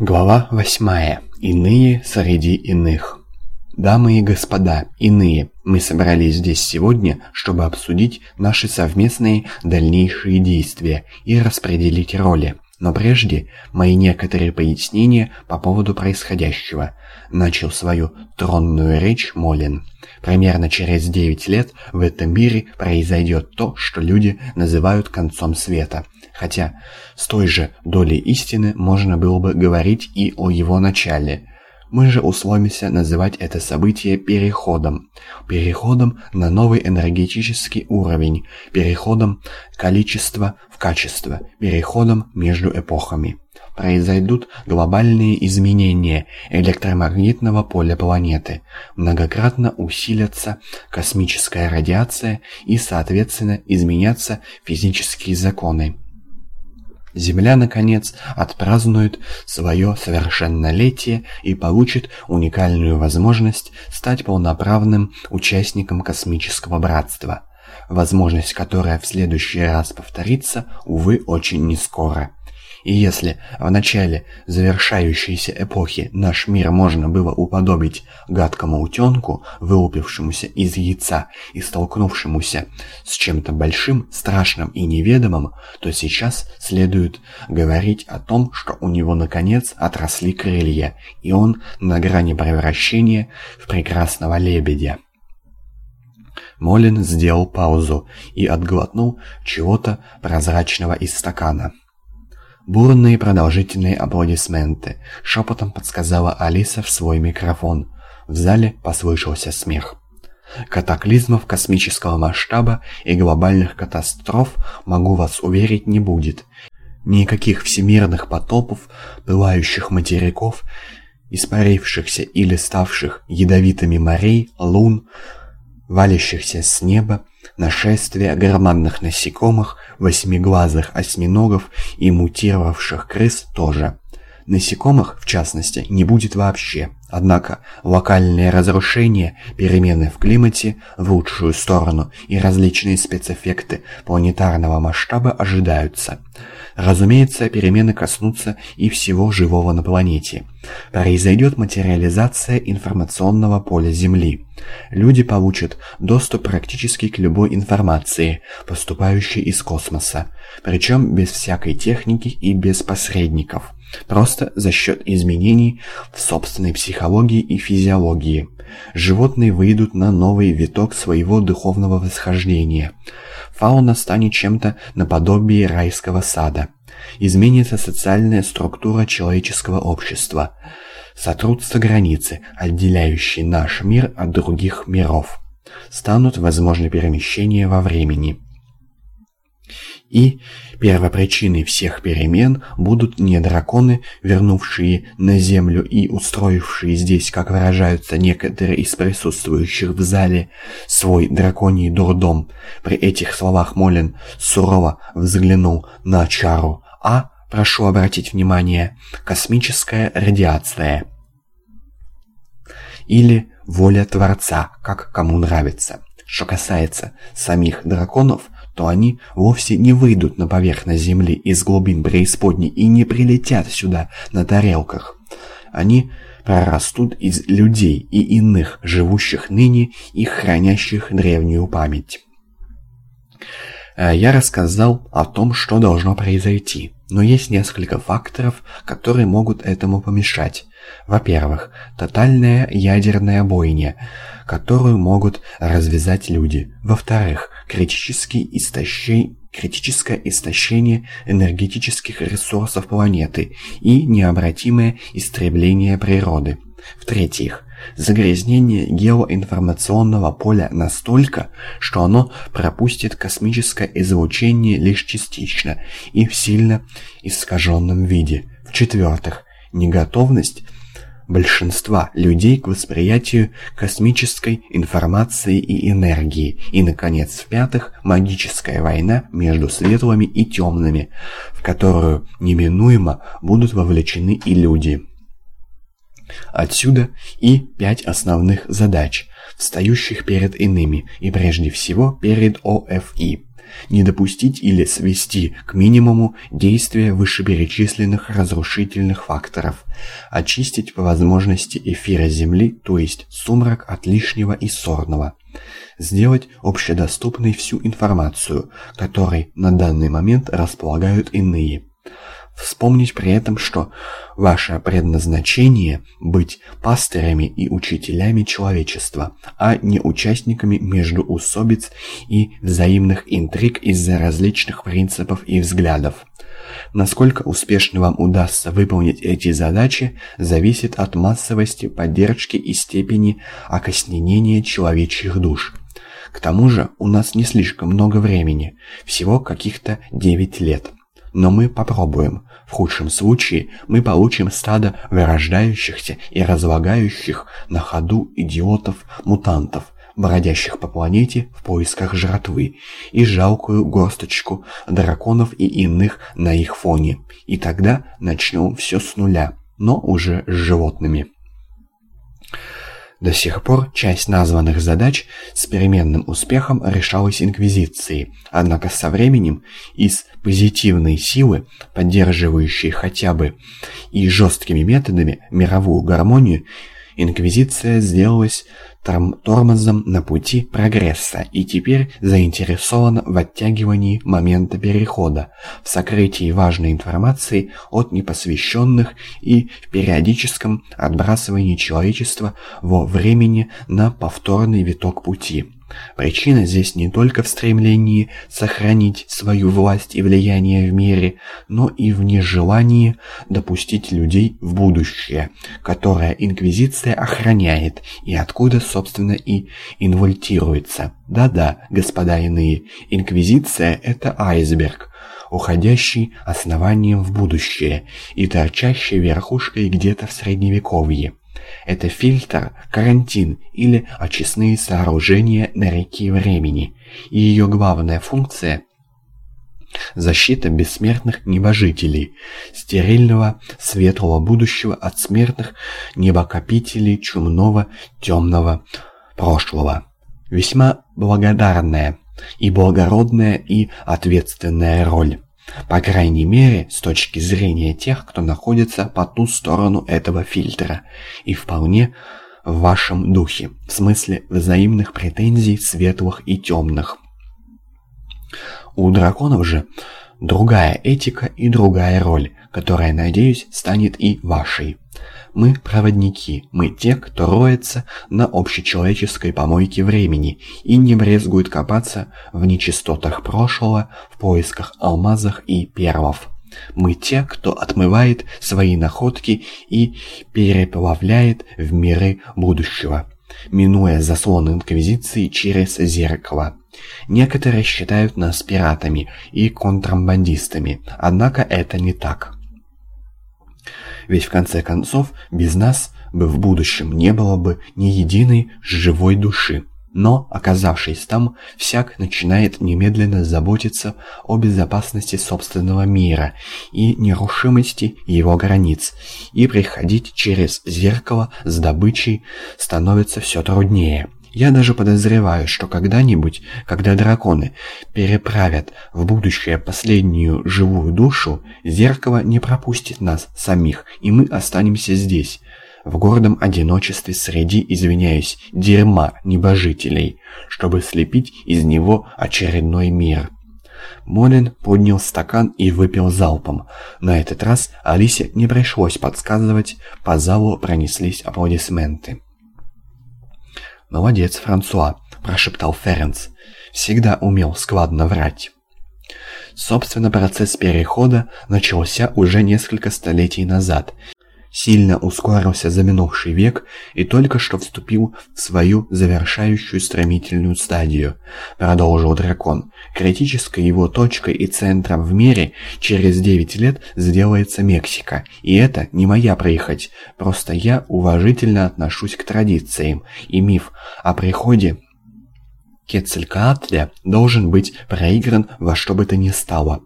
Глава 8. Иные среди иных. Дамы и господа, иные, мы собрались здесь сегодня, чтобы обсудить наши совместные дальнейшие действия и распределить роли. Но прежде мои некоторые пояснения по поводу происходящего. Начал свою тронную речь Молин. Примерно через 9 лет в этом мире произойдет то, что люди называют концом света. Хотя с той же долей истины можно было бы говорить и о его начале. Мы же условимся называть это событие переходом. Переходом на новый энергетический уровень, переходом количества в качество, переходом между эпохами произойдут глобальные изменения электромагнитного поля планеты, многократно усилятся космическая радиация и, соответственно, изменятся физические законы. Земля, наконец, отпразднует свое совершеннолетие и получит уникальную возможность стать полноправным участником космического братства. Возможность, которая в следующий раз повторится, увы, очень нескоро. И если в начале завершающейся эпохи наш мир можно было уподобить гадкому утенку, вылупившемуся из яйца и столкнувшемуся с чем-то большим, страшным и неведомым, то сейчас следует говорить о том, что у него наконец отросли крылья, и он на грани превращения в прекрасного лебедя. Молин сделал паузу и отглотнул чего-то прозрачного из стакана. Бурные продолжительные аплодисменты. Шепотом подсказала Алиса в свой микрофон. В зале послышался смех. Катаклизмов космического масштаба и глобальных катастроф, могу вас уверить, не будет. Никаких всемирных потопов, пылающих материков, испарившихся или ставших ядовитыми морей, лун, валящихся с неба, нашествия громадных насекомых, восьмиглазых осьминогов и мутировавших крыс тоже. Насекомых, в частности, не будет вообще. Однако локальные разрушения, перемены в климате в лучшую сторону и различные спецэффекты планетарного масштаба ожидаются. Разумеется, перемены коснутся и всего живого на планете. Произойдет материализация информационного поля Земли. Люди получат доступ практически к любой информации, поступающей из космоса, причем без всякой техники и без посредников. Просто за счет изменений в собственной психологии и физиологии. Животные выйдут на новый виток своего духовного восхождения – Фауна станет чем-то наподобие райского сада. Изменится социальная структура человеческого общества. Сотрутся границы, отделяющие наш мир от других миров. Станут возможны перемещения во времени. И первопричиной всех перемен будут не драконы, вернувшие на Землю и устроившие здесь, как выражаются некоторые из присутствующих в зале, свой драконий дурдом. При этих словах Молин сурово взглянул на Чару, а, прошу обратить внимание, космическая радиация. Или воля Творца, как кому нравится. Что касается самих драконов, то они вовсе не выйдут на поверхность Земли из глубин преисподней и не прилетят сюда на тарелках. Они прорастут из людей и иных, живущих ныне и хранящих древнюю память. Э, я рассказал о том, что должно произойти, но есть несколько факторов, которые могут этому помешать. Во-первых, тотальная ядерная бойня, которую могут развязать люди. Во-вторых, критический истощение критическое истощение энергетических ресурсов планеты и необратимое истребление природы. В-третьих, загрязнение геоинформационного поля настолько, что оно пропустит космическое излучение лишь частично и в сильно искаженном виде. В-четвертых, неготовность – большинства людей к восприятию космической информации и энергии. И, наконец, в-пятых, магическая война между светлыми и темными, в которую неминуемо будут вовлечены и люди. Отсюда и пять основных задач, встающих перед иными, и прежде всего перед ОФИ. Не допустить или свести к минимуму действия вышеперечисленных разрушительных факторов, очистить по возможности эфира Земли, то есть сумрак от лишнего и сорного, сделать общедоступной всю информацию, которой на данный момент располагают иные. Вспомнить при этом, что ваше предназначение – быть пастырями и учителями человечества, а не участниками междуусобиц и взаимных интриг из-за различных принципов и взглядов. Насколько успешно вам удастся выполнить эти задачи, зависит от массовости поддержки и степени окоснения человечьих душ. К тому же у нас не слишком много времени, всего каких-то 9 лет. Но мы попробуем. В худшем случае мы получим стадо вырождающихся и разлагающих на ходу идиотов-мутантов, бродящих по планете в поисках жратвы, и жалкую горсточку драконов и иных на их фоне. И тогда начнем все с нуля, но уже с животными. До сих пор часть названных задач с переменным успехом решалась Инквизицией, однако со временем из позитивной силы, поддерживающей хотя бы и жесткими методами мировую гармонию, Инквизиция сделалась тормозом на пути прогресса и теперь заинтересована в оттягивании момента перехода, в сокрытии важной информации от непосвященных и в периодическом отбрасывании человечества во времени на повторный виток пути. Причина здесь не только в стремлении сохранить свою власть и влияние в мире, но и в нежелании допустить людей в будущее, которое Инквизиция охраняет и откуда, собственно, и инвольтируется. Да-да, господа иные, Инквизиция – это айсберг, уходящий основанием в будущее и торчащий верхушкой где-то в Средневековье. Это фильтр, карантин или очистные сооружения на реке времени. И ее главная функция – защита бессмертных небожителей, стерильного светлого будущего от смертных небокопителей чумного темного прошлого. Весьма благодарная и благородная и ответственная роль. По крайней мере, с точки зрения тех, кто находится по ту сторону этого фильтра. И вполне в вашем духе, в смысле взаимных претензий светлых и темных. У драконов же другая этика и другая роль, которая, надеюсь, станет и вашей. Мы проводники, мы те, кто роется на общечеловеческой помойке времени и не брезгует копаться в нечистотах прошлого в поисках алмазах и первов. Мы те, кто отмывает свои находки и переплавляет в миры будущего, минуя заслон Инквизиции через зеркало. Некоторые считают нас пиратами и контрабандистами, однако это не так. Ведь в конце концов, без нас бы в будущем не было бы ни единой живой души. Но, оказавшись там, всяк начинает немедленно заботиться о безопасности собственного мира и нерушимости его границ, и приходить через зеркало с добычей становится все труднее. Я даже подозреваю, что когда-нибудь, когда драконы переправят в будущее последнюю живую душу, зеркало не пропустит нас самих, и мы останемся здесь, в гордом одиночестве среди, извиняюсь, дерьма небожителей, чтобы слепить из него очередной мир. Молин поднял стакан и выпил залпом. На этот раз Алисе не пришлось подсказывать, по залу пронеслись аплодисменты. «Молодец, Франсуа», – прошептал Ференц. «Всегда умел складно врать». Собственно, процесс перехода начался уже несколько столетий назад, сильно ускорился за минувший век и только что вступил в свою завершающую стремительную стадию, продолжил дракон. Критической его точкой и центром в мире через 9 лет сделается Мексика. И это не моя прихоть, просто я уважительно отношусь к традициям, и миф о приходе Кецалькаатля должен быть проигран во что бы то ни стало.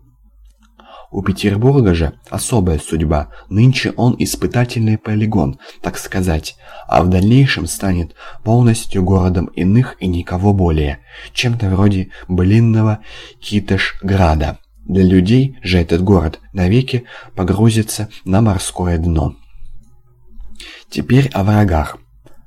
У Петербурга же особая судьба. Нынче он испытательный полигон, так сказать, а в дальнейшем станет полностью городом иных и никого более, чем-то вроде былинного Китешграда. Для людей же этот город навеки погрузится на морское дно. Теперь о врагах.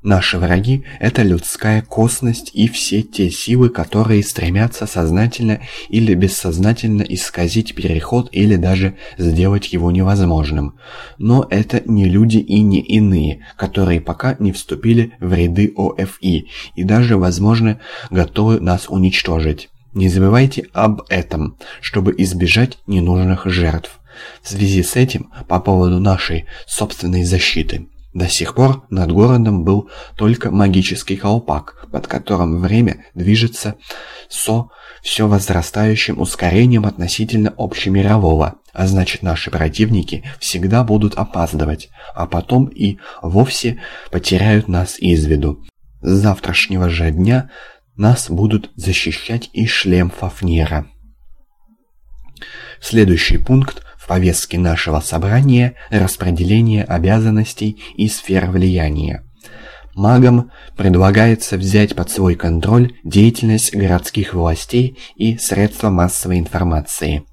Наши враги – это людская косность и все те силы, которые стремятся сознательно или бессознательно исказить переход или даже сделать его невозможным. Но это не люди и не иные, которые пока не вступили в ряды ОФИ и даже, возможно, готовы нас уничтожить. Не забывайте об этом, чтобы избежать ненужных жертв. В связи с этим, по поводу нашей собственной защиты – до сих пор над городом был только магический колпак, под которым время движется со все возрастающим ускорением относительно общемирового, а значит наши противники всегда будут опаздывать, а потом и вовсе потеряют нас из виду. С завтрашнего же дня нас будут защищать и шлем Фафнира. Следующий пункт в повестке нашего собрания распределение обязанностей и сфер влияния. Магам предлагается взять под свой контроль деятельность городских властей и средства массовой информации,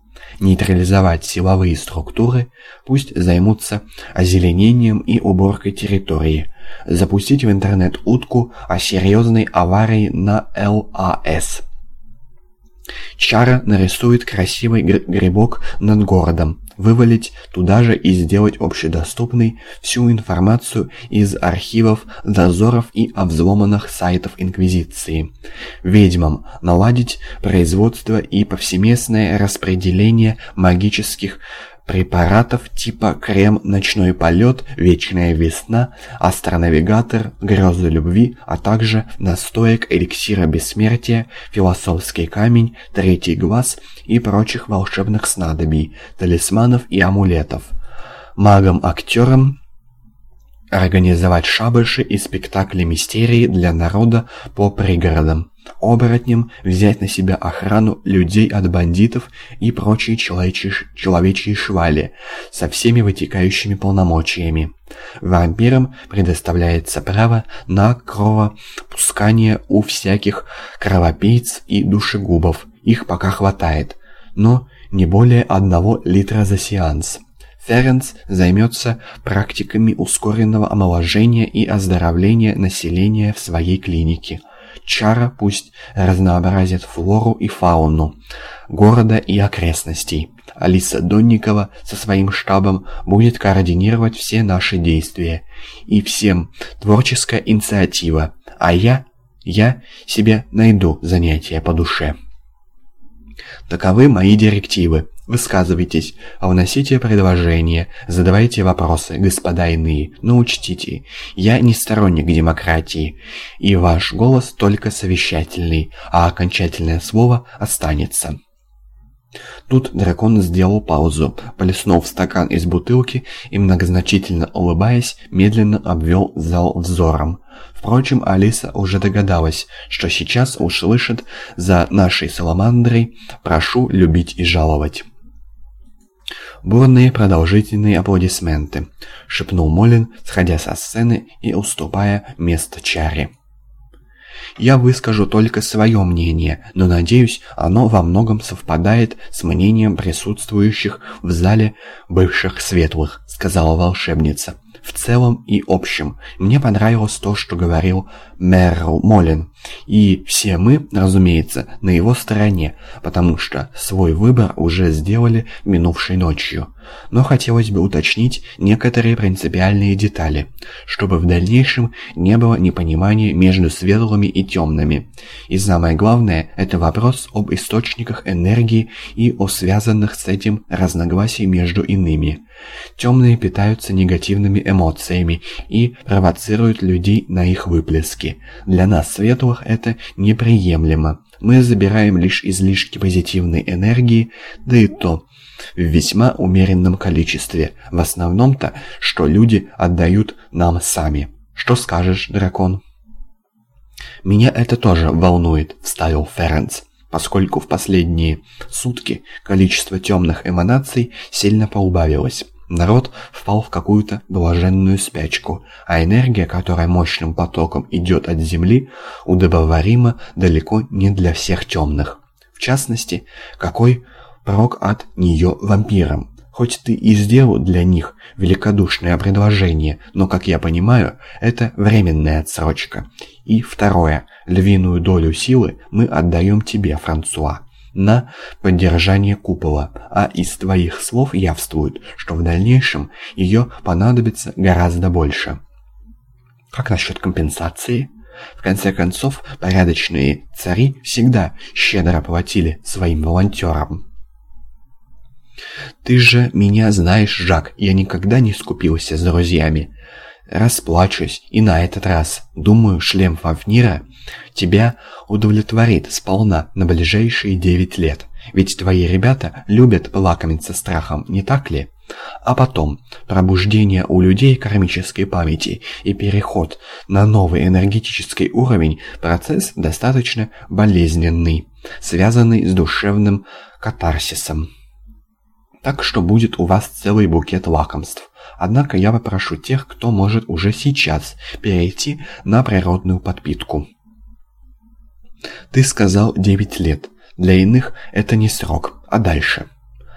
нейтрализовать силовые структуры, пусть займутся озеленением и уборкой территории, запустить в интернет утку о серьезной аварии на ЛАС. Чара нарисует красивый грибок над городом, вывалить туда же и сделать общедоступной всю информацию из архивов, дозоров и обвзломанных сайтов Инквизиции. Ведьмам наладить производство и повсеместное распределение магических препаратов типа крем «Ночной полет», «Вечная весна», «Астронавигатор», «Грезы любви», а также настоек эликсира бессмертия, «Философский камень», «Третий глаз» и прочих волшебных снадобий, талисманов и амулетов. Магам-актерам организовать шабаши и спектакли мистерии для народа по пригородам оборотням взять на себя охрану людей от бандитов и прочие человечьи, человечьи швали со всеми вытекающими полномочиями. Вампирам предоставляется право на кровопускание у всяких кровопийц и душегубов. Их пока хватает, но не более одного литра за сеанс. Ференц займется практиками ускоренного омоложения и оздоровления населения в своей клинике – Чара пусть разнообразит флору и фауну города и окрестностей. Алиса Донникова со своим штабом будет координировать все наши действия. И всем творческая инициатива. А я, я себе найду занятия по душе. Таковы мои директивы. Высказывайтесь, а вносите предложения, задавайте вопросы, господа иные, но учтите, я не сторонник демократии, и ваш голос только совещательный, а окончательное слово останется. Тут дракон сделал паузу, полеснул в стакан из бутылки и, многозначительно улыбаясь, медленно обвел зал взором. Впрочем, Алиса уже догадалась, что сейчас услышит за нашей саламандрой «Прошу любить и жаловать». «Бурные продолжительные аплодисменты», — шепнул Молин, сходя со сцены и уступая место Чаре. «Я выскажу только свое мнение, но, надеюсь, оно во многом совпадает с мнением присутствующих в зале бывших светлых», — сказала волшебница. «В целом и общем, мне понравилось то, что говорил мэр Молин. И все мы, разумеется, на его стороне, потому что свой выбор уже сделали минувшей ночью. Но хотелось бы уточнить некоторые принципиальные детали, чтобы в дальнейшем не было непонимания между светлыми и темными. И самое главное, это вопрос об источниках энергии и о связанных с этим разногласий между иными. Темные питаются негативными эмоциями и провоцируют людей на их выплески. Для нас, светлых, это неприемлемо. Мы забираем лишь излишки позитивной энергии, да и то в весьма умеренном количестве. В основном-то, что люди отдают нам сами. Что скажешь, дракон? «Меня это тоже волнует», — вставил Ференц. поскольку в последние сутки количество темных эманаций сильно поубавилось. Народ впал в какую-то блаженную спячку, а энергия, которая мощным потоком идет от Земли, удобоварима далеко не для всех темных. В частности, какой прок от нее вампирам? Хоть ты и сделал для них великодушное предложение, но, как я понимаю, это временная отсрочка. И второе, львиную долю силы мы отдаем тебе, Франсуа на поддержание купола, а из твоих слов явствует, что в дальнейшем ее понадобится гораздо больше. Как насчет компенсации? В конце концов, порядочные цари всегда щедро платили своим волонтерам. «Ты же меня знаешь, Жак, я никогда не скупился с друзьями. Расплачусь и на этот раз. Думаю, шлем Фавнира тебя удовлетворит сполна на ближайшие девять лет. Ведь твои ребята любят лакомиться страхом, не так ли? А потом, пробуждение у людей кармической памяти и переход на новый энергетический уровень – процесс достаточно болезненный, связанный с душевным катарсисом. Так что будет у вас целый букет лакомств. Однако я попрошу тех, кто может уже сейчас перейти на природную подпитку. Ты сказал 9 лет. Для иных это не срок, а дальше.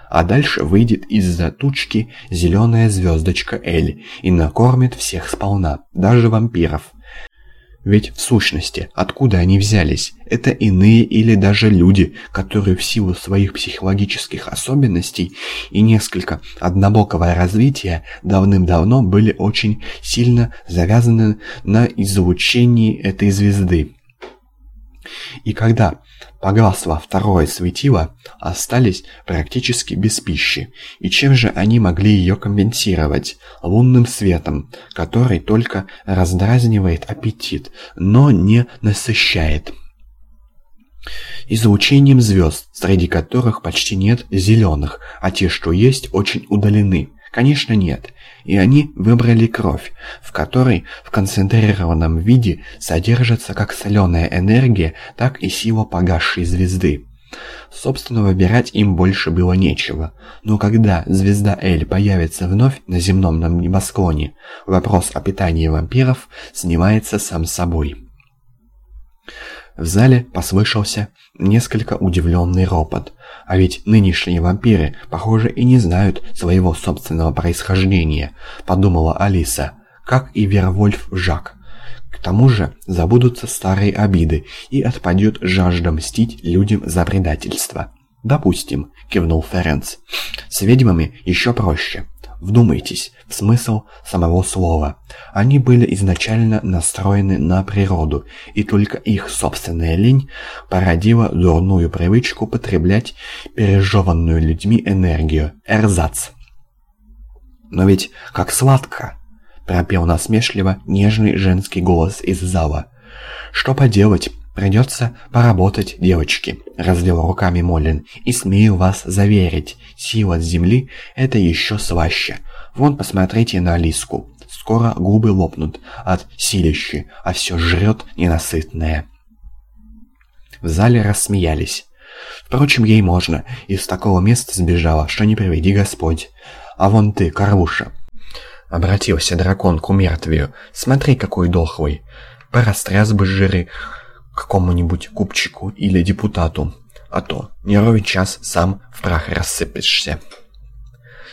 А дальше выйдет из-за тучки зеленая звездочка Эль и накормит всех сполна, даже вампиров. Ведь в сущности, откуда они взялись? Это иные или даже люди, которые в силу своих психологических особенностей и несколько однобокого развития давным-давно были очень сильно завязаны на излучении этой звезды. И когда погасло второе светило, остались практически без пищи. И чем же они могли ее компенсировать? Лунным светом, который только раздразнивает аппетит, но не насыщает. Излучением звезд, среди которых почти нет зеленых, а те, что есть, очень удалены. Конечно, нет. И они выбрали кровь, в которой в концентрированном виде содержится как соленая энергия, так и сила погасшей звезды. Собственно, выбирать им больше было нечего. Но когда звезда Эль появится вновь на земном небосклоне, вопрос о питании вампиров снимается сам собой. В зале послышался несколько удивленный ропот. А ведь нынешние вампиры, похоже, и не знают своего собственного происхождения, подумала Алиса, как и Вервольф Жак. К тому же забудутся старые обиды и отпадет жажда мстить людям за предательство. «Допустим», — кивнул Ференц. «С ведьмами еще проще. Вдумайтесь в смысл самого слова. Они были изначально настроены на природу, и только их собственная лень породила дурную привычку потреблять пережеванную людьми энергию. Эрзац. «Но ведь как сладко!» – пропел насмешливо нежный женский голос из зала. «Что поделать?» «Придется поработать, девочки», — развел руками Молин. «И смею вас заверить, сила с земли — это еще слаще. Вон посмотрите на Алиску. Скоро губы лопнут от силищи, а все жрет ненасытное». В зале рассмеялись. Впрочем, ей можно. Из такого места сбежала, что не приведи Господь. А вон ты, Каруша. Обратился дракон к умертвию. Смотри, какой дохлый. Порастряс бы жиры какому-нибудь купчику или депутату, а то не ровен час сам в прах рассыпешься.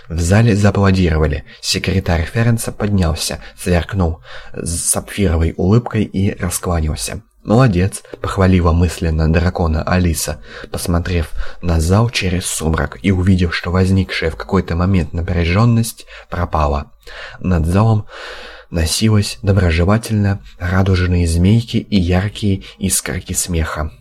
В зале зааплодировали. Секретарь Ференса поднялся, сверкнул с сапфировой улыбкой и раскланялся. «Молодец!» — похвалила мысленно дракона Алиса, посмотрев на зал через сумрак и увидев, что возникшая в какой-то момент напряженность пропала. Над залом носилась доброжелательно радужные змейки и яркие искорки смеха.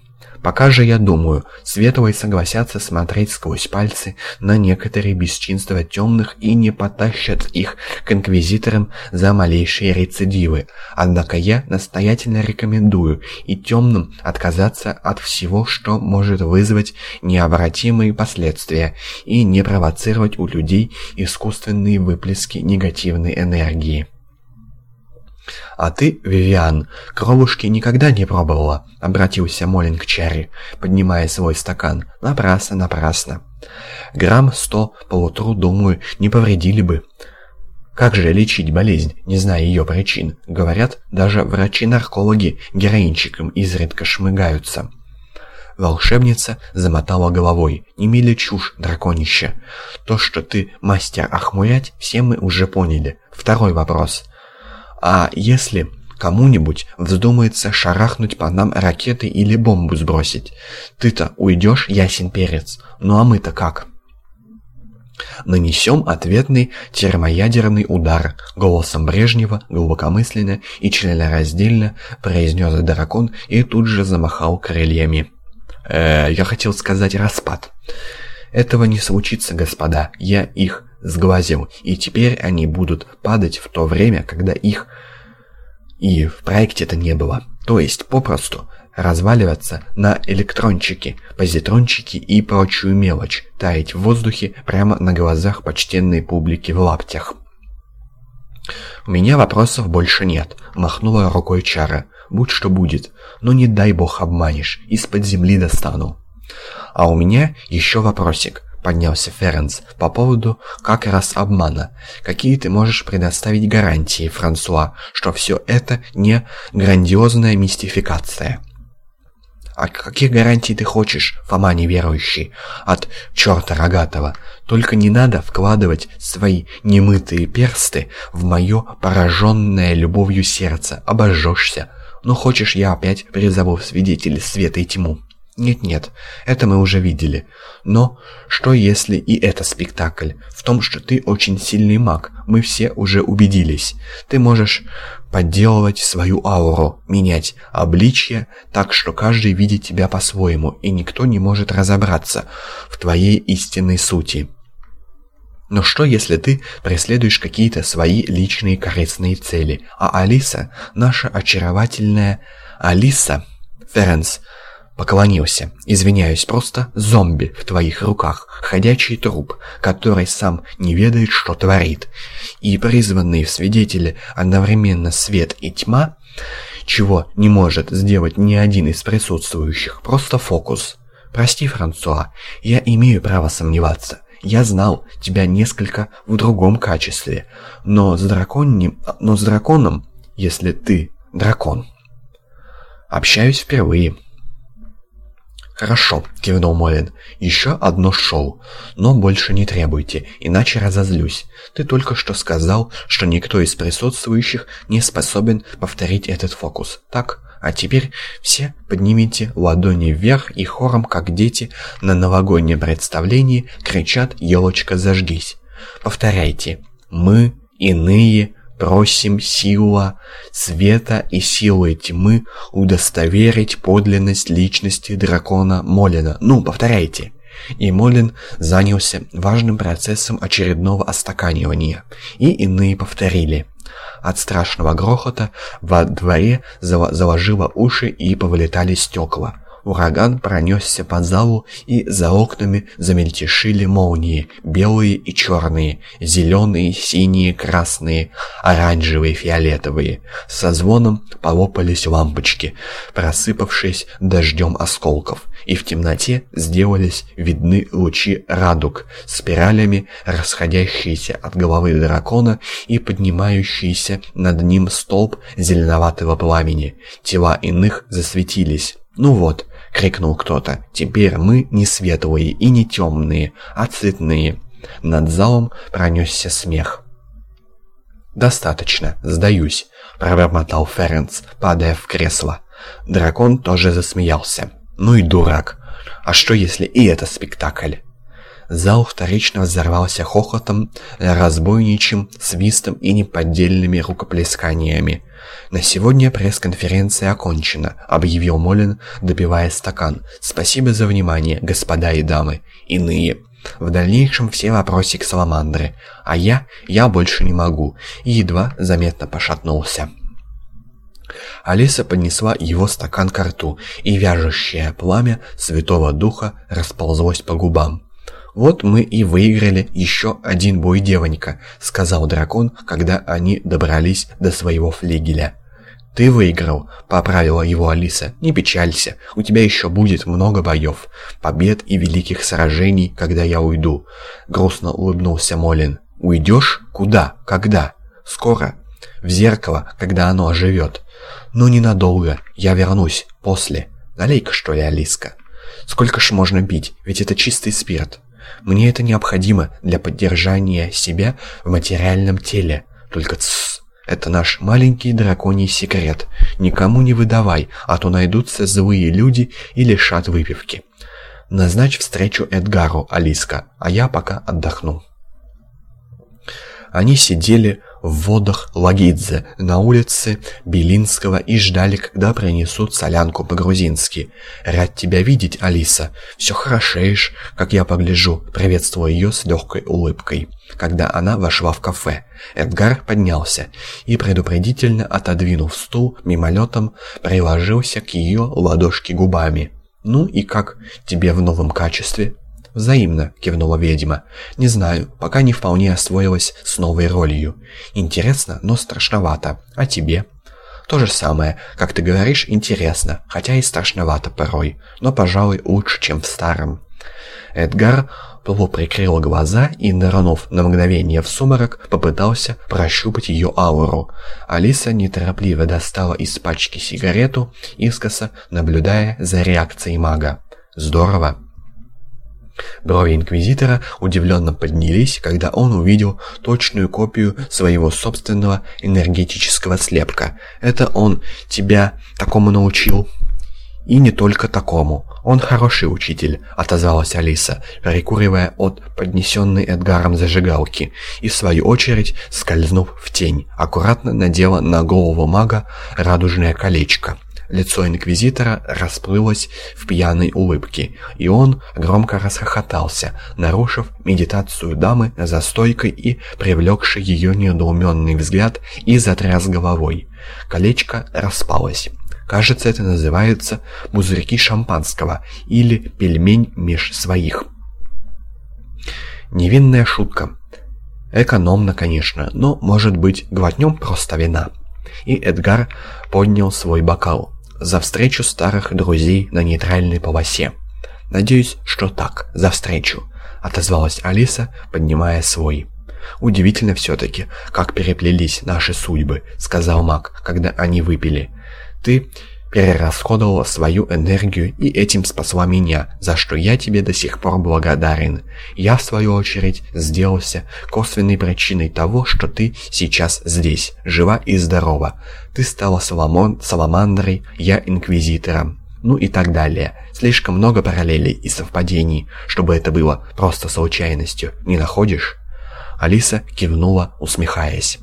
Пока же, я думаю, светлые согласятся смотреть сквозь пальцы на некоторые бесчинства темных и не потащат их к инквизиторам за малейшие рецидивы. Однако я настоятельно рекомендую и темным отказаться от всего, что может вызвать необратимые последствия и не провоцировать у людей искусственные выплески негативной энергии. «А ты, Вивиан, кровушки никогда не пробовала?» — обратился Молин к Черри, поднимая свой стакан. «Напрасно, напрасно. Грамм сто полутру, думаю, не повредили бы. Как же лечить болезнь, не зная ее причин? Говорят, даже врачи-наркологи героинчиком изредка шмыгаются». Волшебница замотала головой. «Не мили чушь, драконище. То, что ты мастер охмурять, все мы уже поняли. Второй вопрос. А если кому-нибудь вздумается шарахнуть по нам ракеты или бомбу сбросить? Ты-то уйдешь, ясен перец. Ну а мы-то как?» Нанесем ответный термоядерный удар, голосом Брежнева, глубокомысленно и членораздельно произнес дракон и тут же замахал крыльями. Э, я хотел сказать распад. Этого не случится, господа. Я их сглазил, и теперь они будут падать в то время, когда их и в проекте-то не было. То есть, попросту, разваливаться на электрончики, позитрончики и прочую мелочь, таять в воздухе прямо на глазах почтенной публики в лаптях. «У меня вопросов больше нет», — махнула рукой Чара. «Будь что будет, но не дай бог обманешь, из-под земли достану». «А у меня еще вопросик», — поднялся Ференс, «по поводу как раз обмана. Какие ты можешь предоставить гарантии, Франсуа, что все это не грандиозная мистификация?» «А каких гарантий ты хочешь, Фома неверующий, от черта рогатого? Только не надо вкладывать свои немытые персты в мое пораженное любовью сердце, обожжешься. Ну хочешь, я опять призову в свидетели света и тьму?» Нет-нет, это мы уже видели. Но что если и это спектакль? В том, что ты очень сильный маг, мы все уже убедились. Ты можешь подделывать свою ауру, менять обличье так, что каждый видит тебя по-своему, и никто не может разобраться в твоей истинной сути. Но что, если ты преследуешь какие-то свои личные корыстные цели, а Алиса, наша очаровательная Алиса, Ференс, Поклонился. Извиняюсь, просто зомби в твоих руках, ходячий труп, который сам не ведает, что творит. И призванные в свидетели одновременно свет и тьма, чего не может сделать ни один из присутствующих, просто фокус. Прости, Франсуа, я имею право сомневаться. Я знал тебя несколько в другом качестве, но с, драконним, но с драконом, если ты дракон. Общаюсь впервые. «Хорошо», — кивнул Молин. «Еще одно шоу. Но больше не требуйте, иначе разозлюсь. Ты только что сказал, что никто из присутствующих не способен повторить этот фокус. Так? А теперь все поднимите ладони вверх и хором, как дети на новогоднем представлении, кричат «Елочка, зажгись!». Повторяйте. «Мы, иные, Просим сила света и силы тьмы удостоверить подлинность личности дракона Молина. Ну, повторяйте. И Молин занялся важным процессом очередного остаканивания. И иные повторили. От страшного грохота во дворе заложило уши и повылетали стекла. Ураган пронесся по залу, и за окнами замельтешили молнии, белые и черные, зеленые, синие, красные, оранжевые, фиолетовые. Со звоном полопались лампочки, просыпавшись дождем осколков, и в темноте сделались видны лучи радуг, спиралями расходящиеся от головы дракона и поднимающиеся над ним столб зеленоватого пламени. Тела иных засветились. Ну вот, — крикнул кто-то. «Теперь мы не светлые и не темные, а цветные». Над залом пронесся смех. «Достаточно, сдаюсь», — пробормотал Ференц, падая в кресло. Дракон тоже засмеялся. «Ну и дурак. А что, если и это спектакль?» Зал вторично взорвался хохотом, разбойничьим свистом и неподдельными рукоплесканиями. «На сегодня пресс-конференция окончена», — объявил Молин, допивая стакан. «Спасибо за внимание, господа и дамы. Иные». В дальнейшем все вопросы к Саламандре, а я, я больше не могу, и едва заметно пошатнулся. Алиса поднесла его стакан к рту, и вяжущее пламя Святого Духа расползлось по губам. «Вот мы и выиграли еще один бой, девонька», — сказал дракон, когда они добрались до своего флигеля. «Ты выиграл», — поправила его Алиса. «Не печалься, у тебя еще будет много боев, побед и великих сражений, когда я уйду», — грустно улыбнулся Молин. «Уйдешь? Куда? Когда?» «Скоро. В зеркало, когда оно оживет. Но ненадолго. Я вернусь. После. Налей-ка, что ли, Алиска?» «Сколько ж можно пить? Ведь это чистый спирт». «Мне это необходимо для поддержания себя в материальном теле. Только тссс, это наш маленький драконий секрет. Никому не выдавай, а то найдутся злые люди и лишат выпивки. Назначь встречу Эдгару, Алиска, а я пока отдохну. Они сидели в водах Лагидзе на улице Белинского и ждали, когда принесут солянку по-грузински. «Рад тебя видеть, Алиса. Все хорошеешь, как я погляжу», — приветствовал ее с легкой улыбкой. Когда она вошла в кафе, Эдгар поднялся и, предупредительно отодвинув стул, мимолетом приложился к ее ладошке губами. «Ну и как тебе в новом качестве?» «Взаимно», — кивнула ведьма. «Не знаю, пока не вполне освоилась с новой ролью. Интересно, но страшновато. А тебе?» «То же самое, как ты говоришь, интересно, хотя и страшновато порой, но, пожалуй, лучше, чем в старом». Эдгар полуприкрыл глаза и, нырнув на мгновение в сумрак, попытался прощупать ее ауру. Алиса неторопливо достала из пачки сигарету, искоса наблюдая за реакцией мага. «Здорово!» Брови Инквизитора удивленно поднялись, когда он увидел точную копию своего собственного энергетического слепка. «Это он тебя такому научил?» «И не только такому. Он хороший учитель», — отозвалась Алиса, прикуривая от поднесенной Эдгаром зажигалки, и в свою очередь, скользнув в тень, аккуратно надела на голову мага радужное колечко. Лицо инквизитора расплылось в пьяной улыбке, и он громко расхохотался, нарушив медитацию дамы за стойкой и привлекший ее недоуменный взгляд и затряс головой. Колечко распалось. Кажется, это называется «музырьки шампанского» или «пельмень меж своих». Невинная шутка. Экономно, конечно, но, может быть, глотнем просто вина. И Эдгар поднял свой бокал за встречу старых друзей на нейтральной полосе. «Надеюсь, что так, за встречу», — отозвалась Алиса, поднимая свой. «Удивительно все-таки, как переплелись наши судьбы», — сказал Мак, когда они выпили. «Ты перерасходовала свою энергию и этим спасла меня, за что я тебе до сих пор благодарен. Я, в свою очередь, сделался косвенной причиной того, что ты сейчас здесь, жива и здорова. Ты стала Соломон, Саламандрой, я Инквизитором. Ну и так далее. Слишком много параллелей и совпадений, чтобы это было просто случайностью. Не находишь?» Алиса кивнула, усмехаясь.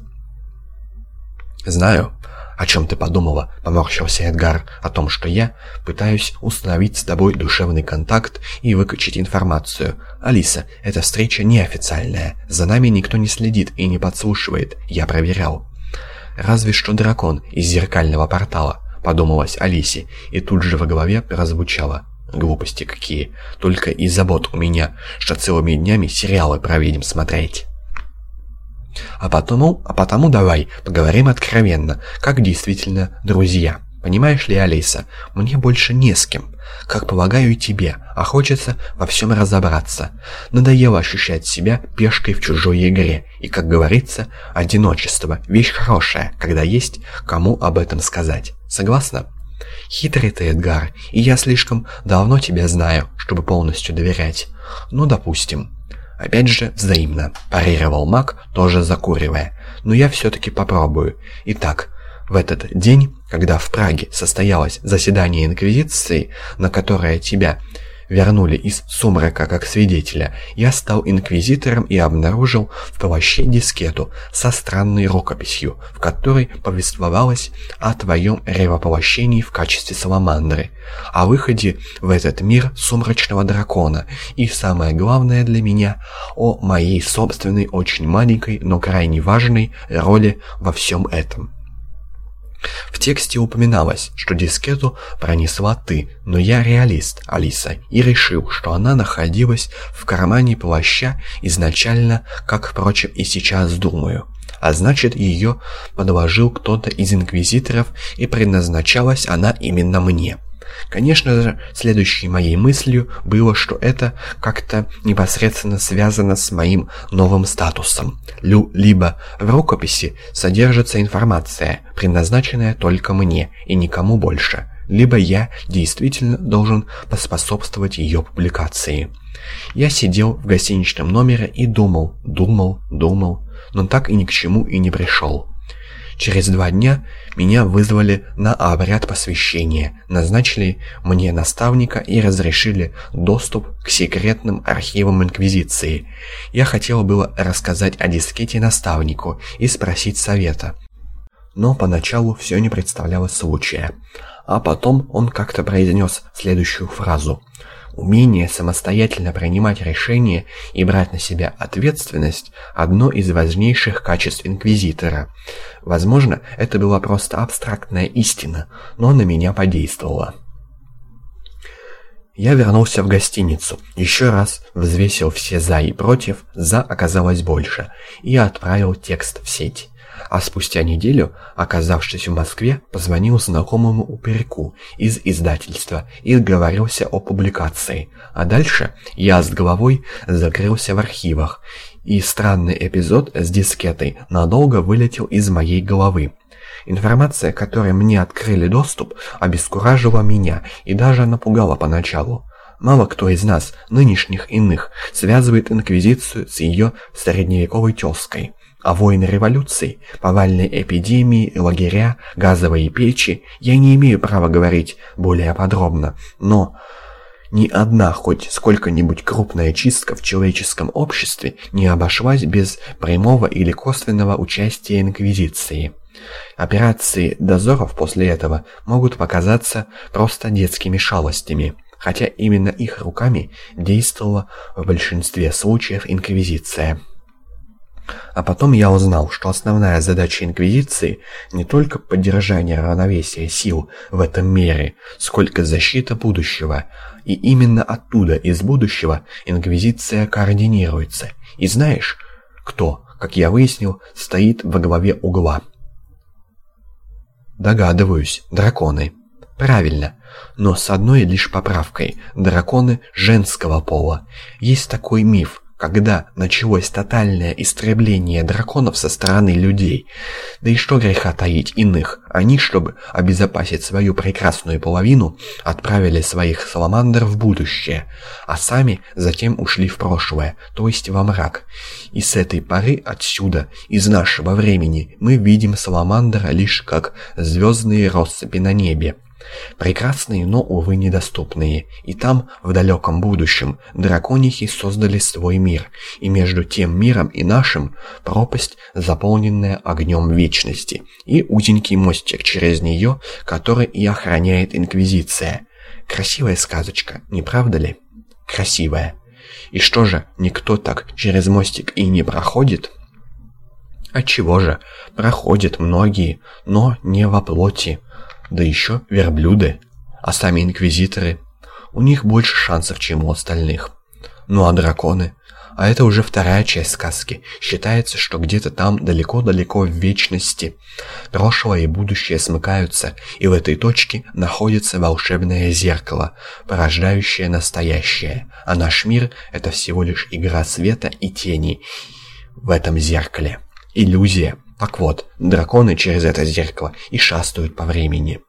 «Знаю, «О чем ты подумала?» — поморщился Эдгар. «О том, что я пытаюсь установить с тобой душевный контакт и выкачать информацию. Алиса, эта встреча неофициальная. За нами никто не следит и не подслушивает. Я проверял». «Разве что дракон из зеркального портала», — подумалась Алисе, и тут же в голове прозвучало. «Глупости какие. Только из забот у меня, что целыми днями сериалы проведем смотреть». А потому, а потому давай поговорим откровенно, как действительно друзья. Понимаешь ли, Алиса, мне больше не с кем. Как полагаю и тебе, а хочется во всем разобраться. Надоело ощущать себя пешкой в чужой игре. И, как говорится, одиночество – вещь хорошая, когда есть кому об этом сказать. Согласна? Хитрый ты, Эдгар, и я слишком давно тебя знаю, чтобы полностью доверять. Ну, допустим. Опять же, взаимно, парировал маг, тоже закуривая. Но я все-таки попробую. Итак, в этот день, когда в Праге состоялось заседание Инквизиции, на которое тебя вернули из сумрака как свидетеля, я стал инквизитором и обнаружил в плаще дискету со странной рукописью, в которой повествовалось о твоем ревоплощении в качестве саламандры, о выходе в этот мир сумрачного дракона и, самое главное для меня, о моей собственной очень маленькой, но крайне важной роли во всем этом. В тексте упоминалось, что дискету пронесла ты, но я реалист, Алиса, и решил, что она находилась в кармане плаща изначально, как, впрочем, и сейчас думаю. А значит, ее подложил кто-то из инквизиторов, и предназначалась она именно мне. Конечно же, следующей моей мыслью было, что это как-то непосредственно связано с моим новым статусом. Лю либо в рукописи содержится информация, предназначенная только мне и никому больше, либо я действительно должен поспособствовать ее публикации. Я сидел в гостиничном номере и думал, думал, думал, но так и ни к чему и не пришел. Через два дня меня вызвали на обряд посвящения, назначили мне наставника и разрешили доступ к секретным архивам Инквизиции. Я хотел было рассказать о дискете наставнику и спросить совета. Но поначалу все не представлялось случая. А потом он как-то произнес следующую фразу – Умение самостоятельно принимать решения и брать на себя ответственность – одно из важнейших качеств инквизитора. Возможно, это была просто абстрактная истина, но на меня подействовала. Я вернулся в гостиницу, еще раз взвесил все «за» и «против», «за» оказалось больше, и отправил текст в сеть а спустя неделю, оказавшись в Москве, позвонил знакомому упырьку из издательства и договорился о публикации. А дальше я с головой закрылся в архивах, и странный эпизод с дискетой надолго вылетел из моей головы. Информация, которой мне открыли доступ, обескуражила меня и даже напугала поначалу. Мало кто из нас, нынешних иных, связывает Инквизицию с ее средневековой тезкой. А войны революции, повальные эпидемии, лагеря, газовые печи я не имею права говорить более подробно, но ни одна хоть сколько-нибудь крупная чистка в человеческом обществе не обошлась без прямого или косвенного участия Инквизиции. Операции дозоров после этого могут показаться просто детскими шалостями, хотя именно их руками действовала в большинстве случаев Инквизиция. А потом я узнал, что основная задача Инквизиции не только поддержание равновесия сил в этом мире, сколько защита будущего. И именно оттуда, из будущего, Инквизиция координируется. И знаешь, кто, как я выяснил, стоит во главе угла? Догадываюсь, драконы. Правильно, но с одной лишь поправкой. Драконы женского пола. Есть такой миф – когда началось тотальное истребление драконов со стороны людей. Да и что греха таить иных, они, чтобы обезопасить свою прекрасную половину, отправили своих саламандр в будущее, а сами затем ушли в прошлое, то есть во мрак. И с этой поры отсюда, из нашего времени, мы видим саламандра лишь как звездные россыпи на небе. Прекрасные, но, увы, недоступные. И там, в далеком будущем, драконихи создали свой мир, и между тем миром и нашим пропасть, заполненная огнем вечности, и узенький мостик через нее, который и охраняет Инквизиция. Красивая сказочка, не правда ли? Красивая. И что же, никто так через мостик и не проходит? Отчего же? Проходят многие, но не во плоти. Да еще верблюды. А сами инквизиторы? У них больше шансов, чем у остальных. Ну а драконы? А это уже вторая часть сказки. Считается, что где-то там, далеко-далеко в вечности, прошлое и будущее смыкаются, и в этой точке находится волшебное зеркало, порождающее настоящее. А наш мир — это всего лишь игра света и тени в этом зеркале. Иллюзия. Так вот, драконы через это зеркало и шастают по времени.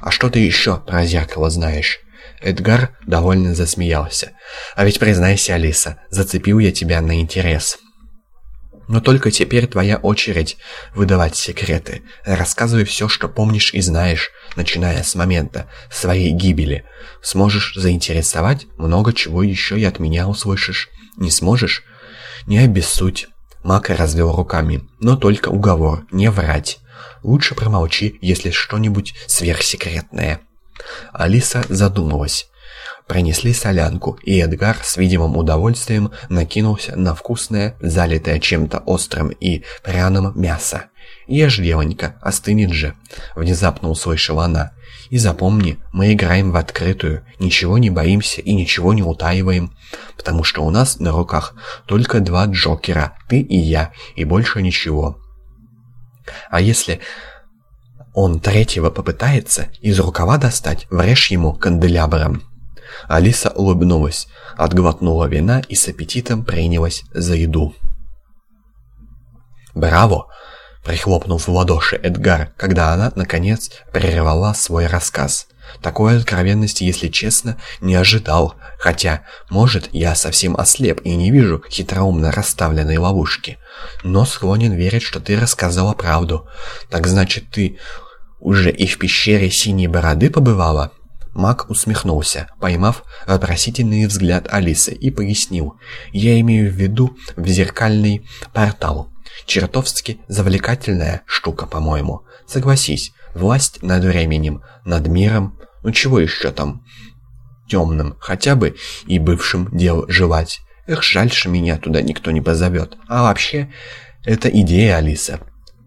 А что ты еще про зеркало знаешь? Эдгар довольно засмеялся. А ведь признайся, Алиса, зацепил я тебя на интерес. Но только теперь твоя очередь выдавать секреты. Рассказывай все, что помнишь и знаешь, начиная с момента своей гибели. Сможешь заинтересовать, много чего еще и от меня услышишь. Не сможешь? Не обессудь. Мак развел руками. Но только уговор, не врать. Лучше промолчи, если что-нибудь сверхсекретное. Алиса задумалась. Пронесли солянку, и Эдгар с видимым удовольствием накинулся на вкусное, залитое чем-то острым и пряным мясо. Ешь, девонька, остынет же», — внезапно услышала она. «И запомни, мы играем в открытую, ничего не боимся и ничего не утаиваем, потому что у нас на руках только два Джокера, ты и я, и больше ничего». «А если он третьего попытается из рукава достать, врежь ему канделябром». Алиса улыбнулась, отглотнула вина и с аппетитом принялась за еду. «Браво!» — прихлопнул в ладоши Эдгар, когда она, наконец, прервала свой рассказ. Такой откровенности, если честно, не ожидал, хотя, может, я совсем ослеп и не вижу хитроумно расставленной ловушки. Но склонен верить, что ты рассказала правду. Так значит, ты уже и в пещере Синей Бороды побывала?» Мак усмехнулся, поймав вопросительный взгляд Алисы, и пояснил. «Я имею в виду в зеркальный портал. Чертовски завлекательная штука, по-моему. Согласись, власть над временем, над миром, ну чего еще там? Темным, хотя бы и бывшим дел желать. Эх, жаль, что меня туда никто не позовет. А вообще, это идея, Алиса.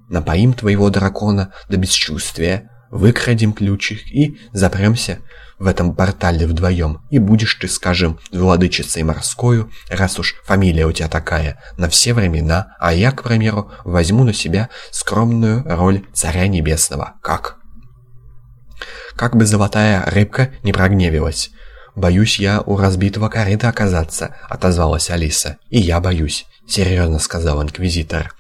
Напоим твоего дракона до бесчувствия, выкрадем ключик и запремся в этом портале вдвоем, и будешь ты, скажем, владычицей морскою, раз уж фамилия у тебя такая, на все времена, а я, к примеру, возьму на себя скромную роль царя небесного. Как? Как бы золотая рыбка не прогневилась. «Боюсь я у разбитого корыта оказаться», — отозвалась Алиса. «И я боюсь», — серьезно сказал инквизитор.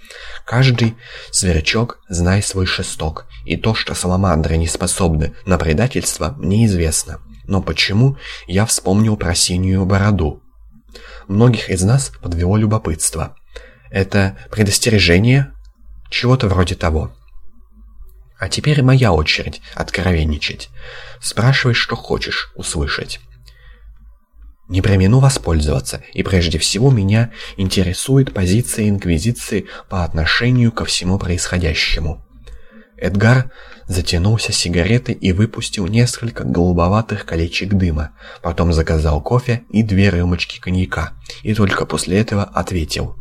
«Каждый сверчок знай свой шесток, и то, что саламандры не способны на предательство, мне известно. Но почему я вспомнил про синюю бороду? Многих из нас подвело любопытство. Это предостережение? Чего-то вроде того. А теперь моя очередь откровенничать. Спрашивай, что хочешь услышать. Не примену воспользоваться, и прежде всего меня интересует позиция Инквизиции по отношению ко всему происходящему. Эдгар затянулся сигаретой и выпустил несколько голубоватых колечек дыма. Потом заказал кофе и две рюмочки коньяка. И только после этого ответил.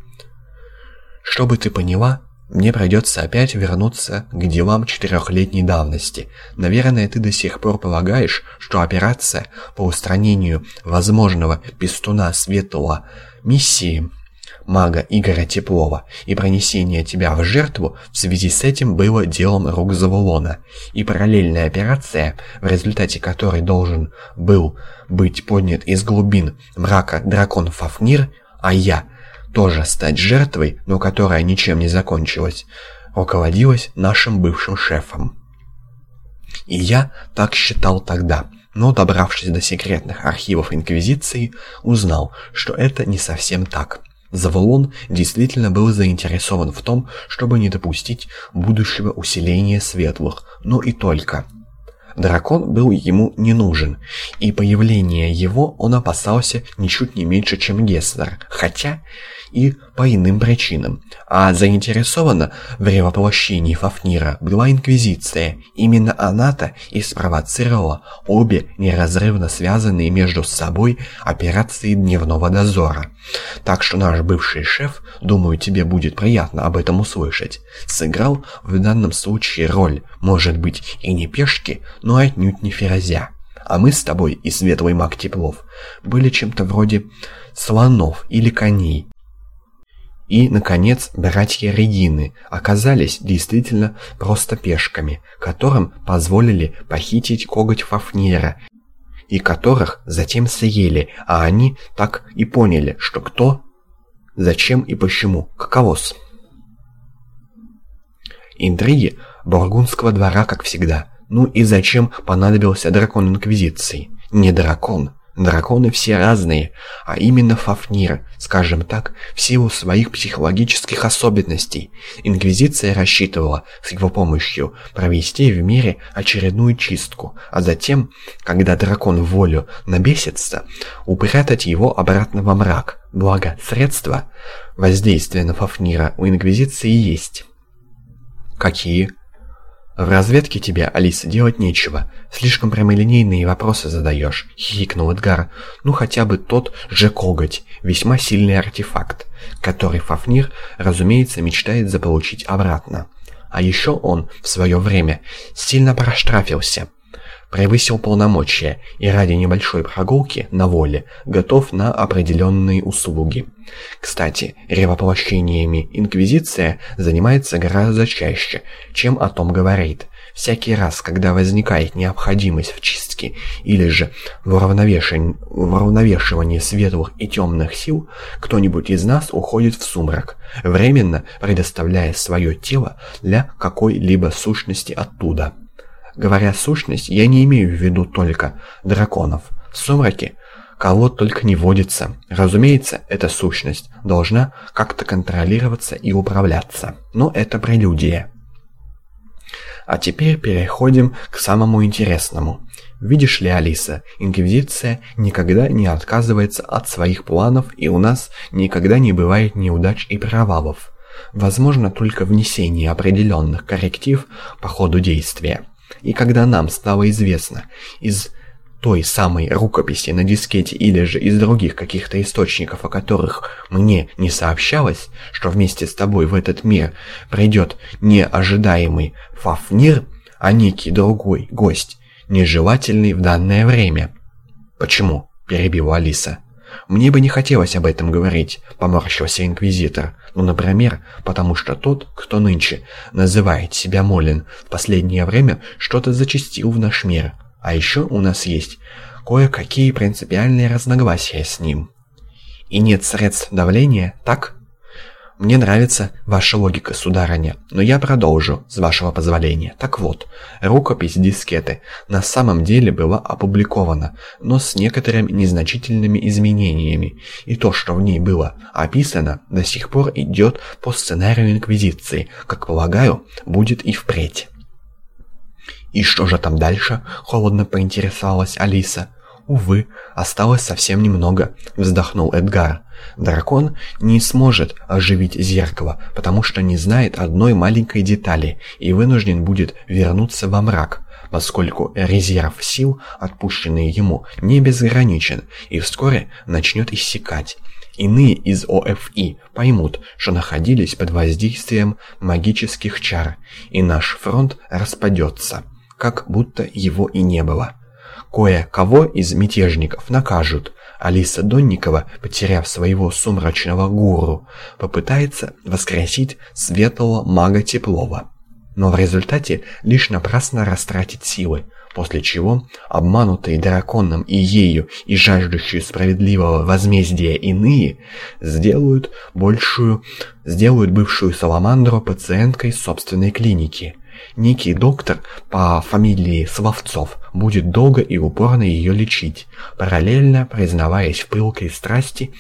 «Чтобы ты поняла, мне придется опять вернуться к делам четырехлетней давности. Наверное, ты до сих пор полагаешь, что операция по устранению возможного пестуна светлого миссии мага Игоря Теплова, и пронесение тебя в жертву в связи с этим было делом рук Завулона, и параллельная операция, в результате которой должен был быть поднят из глубин мрака дракон Фафнир, а я тоже стать жертвой, но которая ничем не закончилась, руководилась нашим бывшим шефом. И я так считал тогда, но, добравшись до секретных архивов Инквизиции, узнал, что это не совсем так. Заволон действительно был заинтересован в том, чтобы не допустить будущего усиления светлых, но и только. Дракон был ему не нужен, и появление его он опасался ничуть не меньше, чем Гессер, хотя и по иным причинам. А заинтересована в ревоплощении Фафнира была Инквизиция. Именно она-то и спровоцировала обе неразрывно связанные между собой операции дневного дозора. Так что наш бывший шеф, думаю, тебе будет приятно об этом услышать, сыграл в данном случае роль, может быть, и не пешки, но отнюдь не ферзя. А мы с тобой и светлый маг Теплов были чем-то вроде слонов или коней, и, наконец, братья Регины оказались действительно просто пешками, которым позволили похитить коготь Фафнира, и которых затем съели, а они так и поняли, что кто, зачем и почему, каковос. Интриги Бургундского двора, как всегда. Ну и зачем понадобился дракон Инквизиции? Не дракон, Драконы все разные, а именно Фафнир, скажем так, в силу своих психологических особенностей. Инквизиция рассчитывала с его помощью провести в мире очередную чистку, а затем, когда дракон волю набесится, упрятать его обратно во мрак. Благо, средства воздействия на Фафнира у Инквизиции есть. Какие? «В разведке тебе, Алиса, делать нечего. Слишком прямолинейные вопросы задаешь», — хихикнул Эдгар. «Ну хотя бы тот же коготь, весьма сильный артефакт, который Фафнир, разумеется, мечтает заполучить обратно. А еще он в свое время сильно проштрафился, превысил полномочия и ради небольшой прогулки на воле готов на определенные услуги. Кстати, ревоплощениями Инквизиция занимается гораздо чаще, чем о том говорит. Всякий раз, когда возникает необходимость в чистке или же в уравновешивании, в уравновешивании светлых и темных сил, кто-нибудь из нас уходит в сумрак, временно предоставляя свое тело для какой-либо сущности оттуда. Говоря «сущность», я не имею в виду только драконов. В сумраке кого только не водится. Разумеется, эта сущность должна как-то контролироваться и управляться. Но это прелюдия. А теперь переходим к самому интересному. Видишь ли, Алиса, Инквизиция никогда не отказывается от своих планов, и у нас никогда не бывает неудач и провалов. Возможно только внесение определенных корректив по ходу действия. И когда нам стало известно из той самой рукописи на дискете или же из других каких-то источников, о которых мне не сообщалось, что вместе с тобой в этот мир придет неожидаемый Фафнир, а некий другой гость, нежелательный в данное время. «Почему?» – перебила Алиса. «Мне бы не хотелось об этом говорить», — поморщился инквизитор. «Ну, например, потому что тот, кто нынче называет себя Молин, в последнее время что-то зачастил в наш мир. А еще у нас есть кое-какие принципиальные разногласия с ним. И нет средств давления, так?» Мне нравится ваша логика, сударыня, но я продолжу, с вашего позволения. Так вот, рукопись дискеты на самом деле была опубликована, но с некоторыми незначительными изменениями, и то, что в ней было описано, до сих пор идет по сценарию Инквизиции, как полагаю, будет и впредь. «И что же там дальше?» – холодно поинтересовалась Алиса. «Увы, осталось совсем немного», – вздохнул Эдгар. Дракон не сможет оживить зеркало, потому что не знает одной маленькой детали и вынужден будет вернуться во мрак, поскольку резерв сил, отпущенный ему, не безграничен и вскоре начнет иссякать. Иные из ОФИ поймут, что находились под воздействием магических чар, и наш фронт распадется, как будто его и не было. Кое-кого из мятежников накажут, Алиса Донникова, потеряв своего сумрачного гуру, попытается воскресить светлого мага Теплова. Но в результате лишь напрасно растратит силы, после чего обманутые драконом и ею и жаждущие справедливого возмездия иные сделают большую, сделают бывшую Саламандру пациенткой собственной клиники – Некий доктор по фамилии Словцов будет долго и упорно ее лечить, параллельно признаваясь в пылкой страсти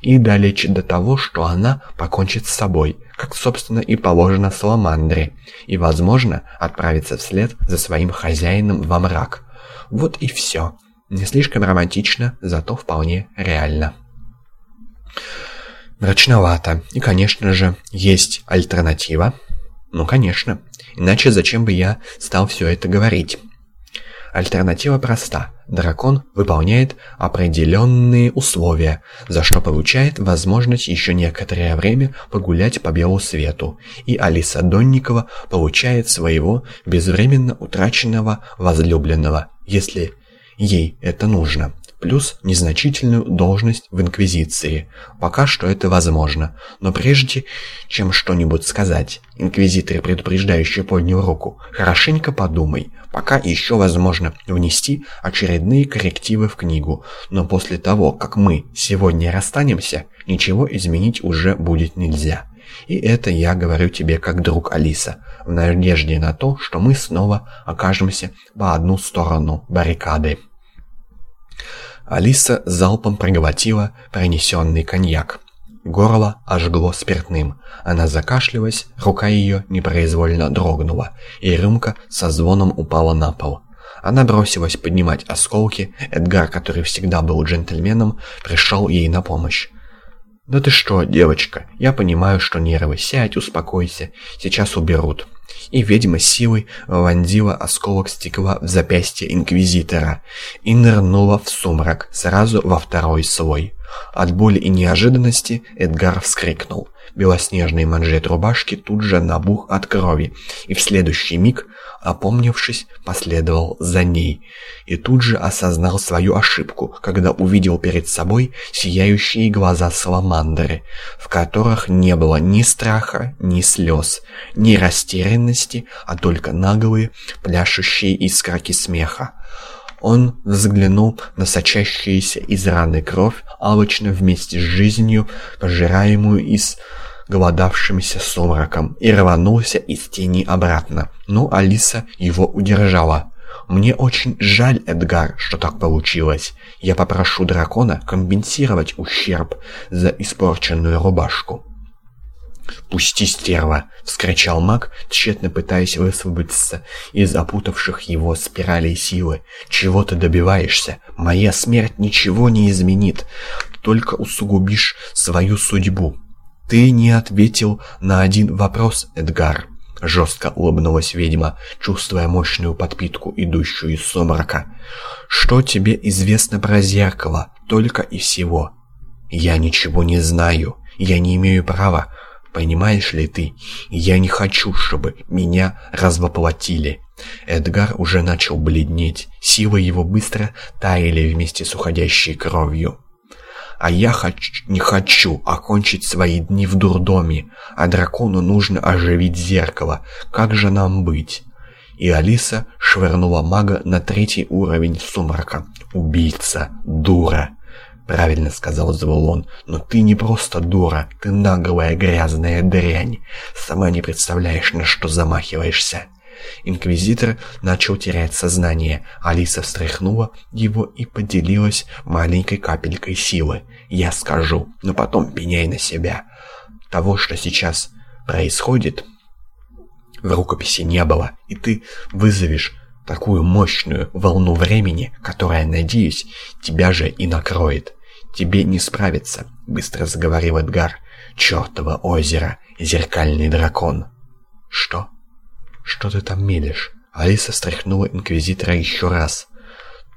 и долечит до того, что она покончит с собой, как, собственно, и положено Саламандре, и, возможно, отправится вслед за своим хозяином во мрак. Вот и все. Не слишком романтично, зато вполне реально. Мрачновато. И, конечно же, есть альтернатива. Ну, конечно. Иначе зачем бы я стал все это говорить? Альтернатива проста. Дракон выполняет определенные условия, за что получает возможность еще некоторое время погулять по белу свету, и Алиса Донникова получает своего безвременно утраченного возлюбленного, если ей это нужно плюс незначительную должность в Инквизиции. Пока что это возможно. Но прежде чем что-нибудь сказать, Инквизитор предупреждающе поднял руку. Хорошенько подумай. Пока еще возможно внести очередные коррективы в книгу. Но после того, как мы сегодня расстанемся, ничего изменить уже будет нельзя. И это я говорю тебе как друг Алиса, в надежде на то, что мы снова окажемся по одну сторону баррикады. Алиса залпом проглотила принесенный коньяк. Горло ожгло спиртным. Она закашлялась, рука ее непроизвольно дрогнула, и рюмка со звоном упала на пол. Она бросилась поднимать осколки, Эдгар, который всегда был джентльменом, пришел ей на помощь. «Да ты что, девочка, я понимаю, что нервы. Сядь, успокойся. Сейчас уберут». И ведьма силой вонзила осколок стекла в запястье Инквизитора и нырнула в сумрак сразу во второй слой. От боли и неожиданности Эдгар вскрикнул. Белоснежный манжет рубашки тут же набух от крови, и в следующий миг, опомнившись, последовал за ней. И тут же осознал свою ошибку, когда увидел перед собой сияющие глаза Саламандры, в которых не было ни страха, ни слез, ни растерянности, а только наглые, пляшущие искорки смеха. Он взглянул на сочащуюся из раны кровь, алчно вместе с жизнью, пожираемую из голодавшимся сумраком, и рванулся из тени обратно. Но Алиса его удержала. «Мне очень жаль, Эдгар, что так получилось. Я попрошу дракона компенсировать ущерб за испорченную рубашку». «Пусти, стерва!» — вскричал маг, тщетно пытаясь высвободиться из опутавших его спиралей силы. «Чего ты добиваешься? Моя смерть ничего не изменит, только усугубишь свою судьбу». «Ты не ответил на один вопрос, Эдгар», — жестко улыбнулась ведьма, чувствуя мощную подпитку, идущую из сумрака. «Что тебе известно про зеркало? Только и всего». «Я ничего не знаю. Я не имею права Понимаешь ли ты, я не хочу, чтобы меня развоплотили. Эдгар уже начал бледнеть, силы его быстро таяли вместе с уходящей кровью. А я хоч не хочу окончить свои дни в дурдоме, а дракону нужно оживить зеркало. Как же нам быть? И Алиса швырнула мага на третий уровень сумрака. Убийца, дура. «Правильно», — сказал Завулон, — «но ты не просто дура, ты наглая грязная дрянь. Сама не представляешь, на что замахиваешься». Инквизитор начал терять сознание. Алиса встряхнула его и поделилась маленькой капелькой силы. «Я скажу, но потом пеняй на себя. Того, что сейчас происходит, в рукописи не было, и ты вызовешь такую мощную волну времени, которая, надеюсь, тебя же и накроет. «Тебе не справиться», — быстро заговорил Эдгар. «Чёртово озеро, зеркальный дракон». «Что? Что ты там мелешь?» Алиса стряхнула Инквизитора еще раз.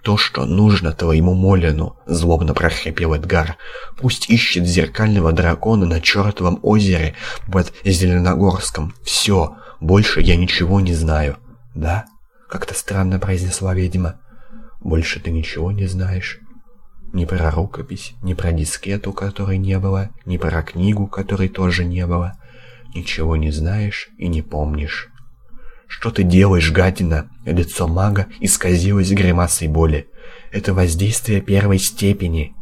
«То, что нужно твоему Молину», — злобно прохрипел Эдгар. «Пусть ищет зеркального дракона на чертовом озере под Зеленогорском. Все, больше я ничего не знаю». «Да?» — как-то странно произнесла ведьма. «Больше ты ничего не знаешь?» Ни про рукопись, ни про дискету, которой не было, ни про книгу, которой тоже не было. Ничего не знаешь и не помнишь. «Что ты делаешь, гадина?» Лицо мага исказилось гримасой боли. «Это воздействие первой степени».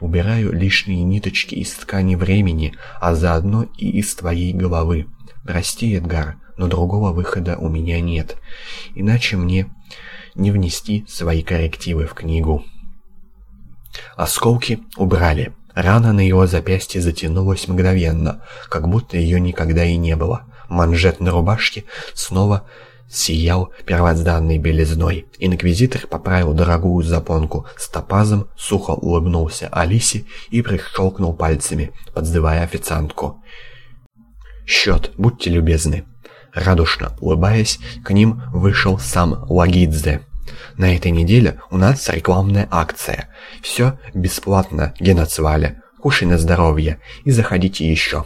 Убираю лишние ниточки из ткани времени, а заодно и из твоей головы. Прости, Эдгар, но другого выхода у меня нет. Иначе мне не внести свои коррективы в книгу. Осколки убрали. Рана на его запястье затянулась мгновенно, как будто ее никогда и не было. Манжет на рубашке снова сиял первозданной белизной. Инквизитор поправил дорогую запонку с топазом, сухо улыбнулся Алисе и прищелкнул пальцами, подзывая официантку. «Счет, будьте любезны». Радушно улыбаясь, к ним вышел сам Лагидзе. На этой неделе у нас рекламная акция. Все бесплатно, геноцвале. Кушай на здоровье и заходите еще.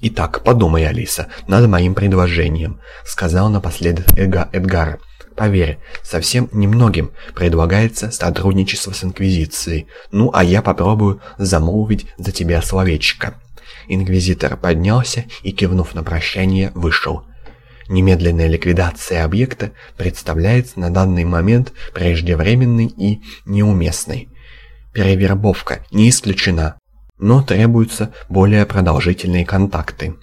«Итак, подумай, Алиса, над моим предложением», — сказал напоследок Эдга Эдгар. «Поверь, совсем немногим предлагается сотрудничество с Инквизицией. Ну, а я попробую замолвить за тебя словечко». Инквизитор поднялся и, кивнув на прощание, вышел. Немедленная ликвидация объекта представляется на данный момент преждевременной и неуместной. Перевербовка не исключена, но требуются более продолжительные контакты.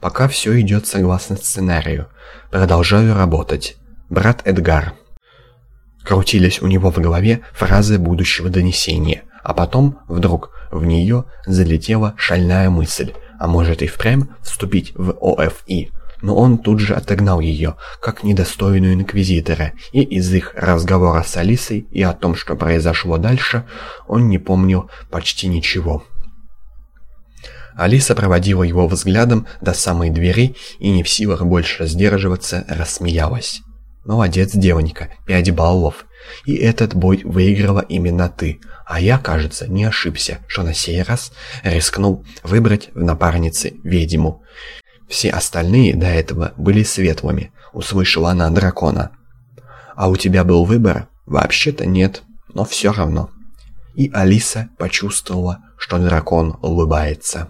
Пока все идет согласно сценарию. Продолжаю работать. Брат Эдгар. Крутились у него в голове фразы будущего донесения, а потом вдруг в нее залетела шальная мысль, а может и впрямь вступить в ОФИ но он тут же отогнал ее, как недостойную инквизитора, и из их разговора с Алисой и о том, что произошло дальше, он не помнил почти ничего. Алиса проводила его взглядом до самой двери и не в силах больше сдерживаться, рассмеялась. «Молодец, девонька, пять баллов. И этот бой выиграла именно ты. А я, кажется, не ошибся, что на сей раз рискнул выбрать в напарнице ведьму. Все остальные до этого были светлыми, услышала она дракона. А у тебя был выбор? Вообще-то нет, но все равно. И Алиса почувствовала, что дракон улыбается.